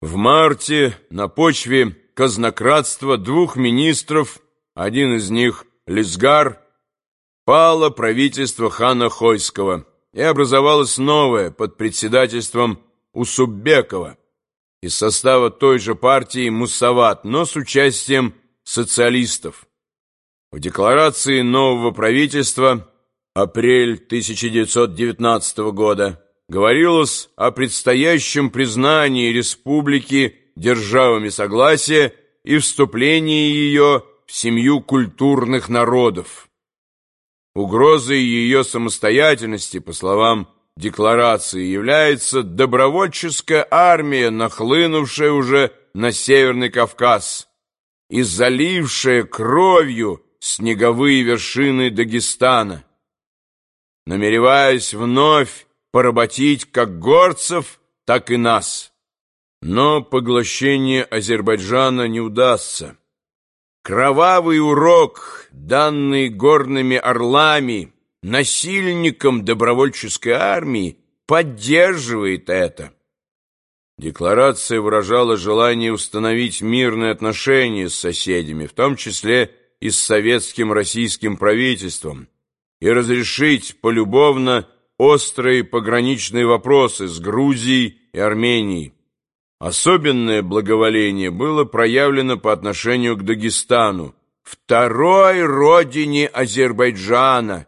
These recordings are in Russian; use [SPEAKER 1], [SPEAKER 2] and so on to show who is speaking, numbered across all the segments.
[SPEAKER 1] В марте на почве казнократства двух министров, один из них Лисгар, пало правительство хана Хойского и образовалось новое под председательством Усуббекова из состава той же партии Муссават, но с участием социалистов. В декларации нового правительства апрель 1919 года говорилось о предстоящем признании республики державами согласия и вступлении ее в семью культурных народов. Угрозой ее самостоятельности, по словам декларации, является добровольческая армия, нахлынувшая уже на Северный Кавказ и залившая кровью снеговые вершины Дагестана. Намереваясь вновь поработить как горцев, так и нас. Но поглощение Азербайджана не удастся. Кровавый урок, данный горными орлами, насильникам добровольческой армии, поддерживает это. Декларация выражала желание установить мирные отношения с соседями, в том числе и с советским российским правительством, и разрешить полюбовно острые пограничные вопросы с Грузией и Арменией. Особенное благоволение было проявлено по отношению к Дагестану, второй родине Азербайджана,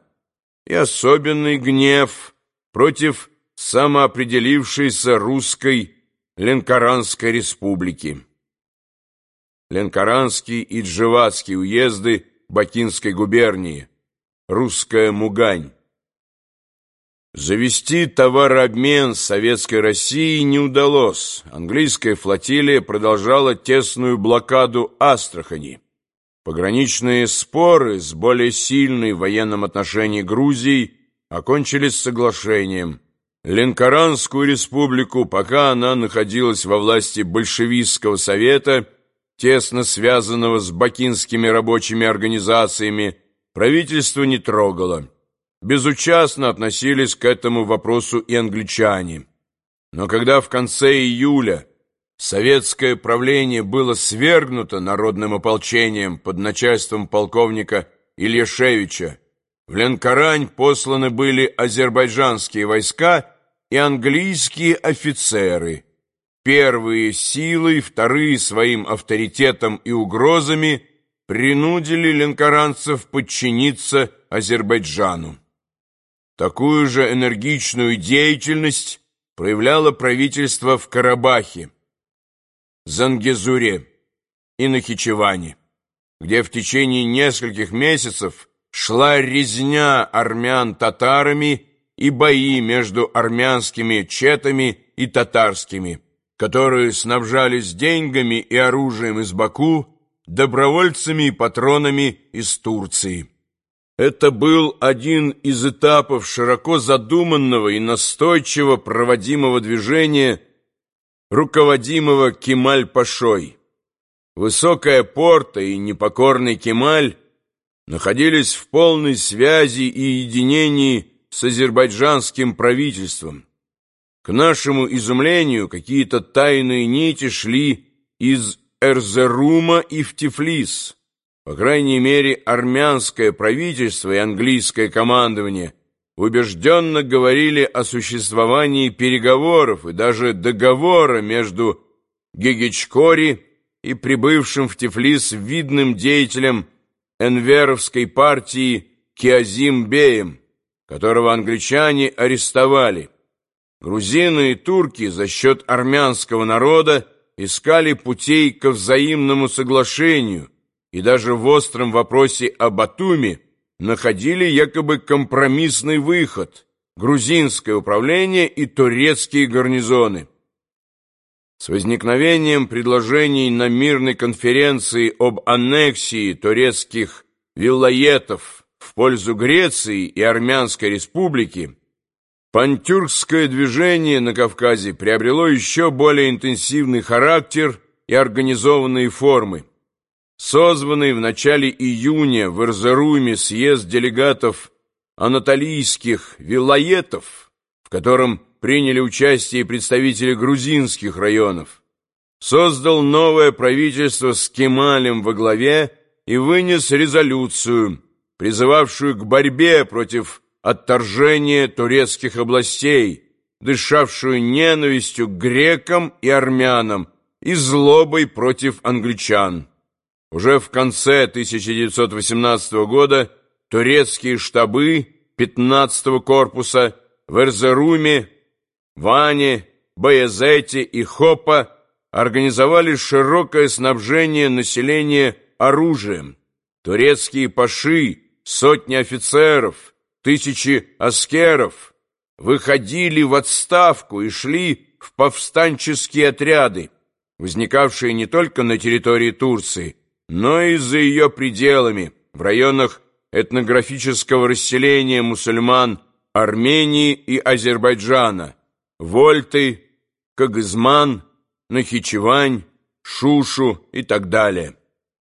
[SPEAKER 1] и особенный гнев против самоопределившейся русской Ленкоранской республики. Ленкоранский и Джеватский уезды Бакинской губернии, русская Мугань. Завести товарообмен с Советской Россией не удалось. Английская флотилия продолжала тесную блокаду Астрахани. Пограничные споры с более сильной в военном отношении Грузией окончились соглашением. Ленкоранскую республику, пока она находилась во власти большевистского совета, тесно связанного с бакинскими рабочими организациями, правительство не трогало. Безучастно относились к этому вопросу и англичане. Но когда в конце июля советское правление было свергнуто народным ополчением под начальством полковника Ильяшевича, в Ленкорань посланы были азербайджанские войска и английские офицеры, первые силой, вторые своим авторитетом и угрозами принудили ленкоранцев подчиниться Азербайджану. Такую же энергичную деятельность проявляло правительство в Карабахе, Зангезуре и Нахичеване, где в течение нескольких месяцев шла резня армян татарами и бои между армянскими четами и татарскими, которые снабжались деньгами и оружием из Баку, добровольцами и патронами из Турции. Это был один из этапов широко задуманного и настойчиво проводимого движения, руководимого Кемаль-Пашой. Высокая порта и непокорный Кемаль находились в полной связи и единении с азербайджанским правительством. К нашему изумлению какие-то тайные нити шли из Эрзерума и в Тифлис. По крайней мере, армянское правительство и английское командование убежденно говорили о существовании переговоров и даже договора между Гегичкори и прибывшим в Тифлис видным деятелем Энверовской партии Киазим Беем, которого англичане арестовали. Грузины и турки за счет армянского народа искали путей ко взаимному соглашению – и даже в остром вопросе о Батуми находили якобы компромиссный выход – грузинское управление и турецкие гарнизоны. С возникновением предложений на мирной конференции об аннексии турецких виллаетов в пользу Греции и Армянской республики пантюркское движение на Кавказе приобрело еще более интенсивный характер и организованные формы. Созванный в начале июня в Эрзеруме съезд делегатов анатолийских вилаетов, в котором приняли участие представители грузинских районов, создал новое правительство с Кемалем во главе и вынес резолюцию, призывавшую к борьбе против отторжения турецких областей, дышавшую ненавистью к грекам и армянам и злобой против англичан. Уже в конце 1918 года турецкие штабы 15-го корпуса в Эрзеруме, Ване, Баязете и Хопа организовали широкое снабжение населения оружием. Турецкие паши, сотни офицеров, тысячи аскеров выходили в отставку и шли в повстанческие отряды, возникавшие не только на территории Турции, но и за ее пределами, в районах этнографического расселения мусульман Армении и Азербайджана, Вольты, Кагызман, Нахичевань, Шушу и так далее.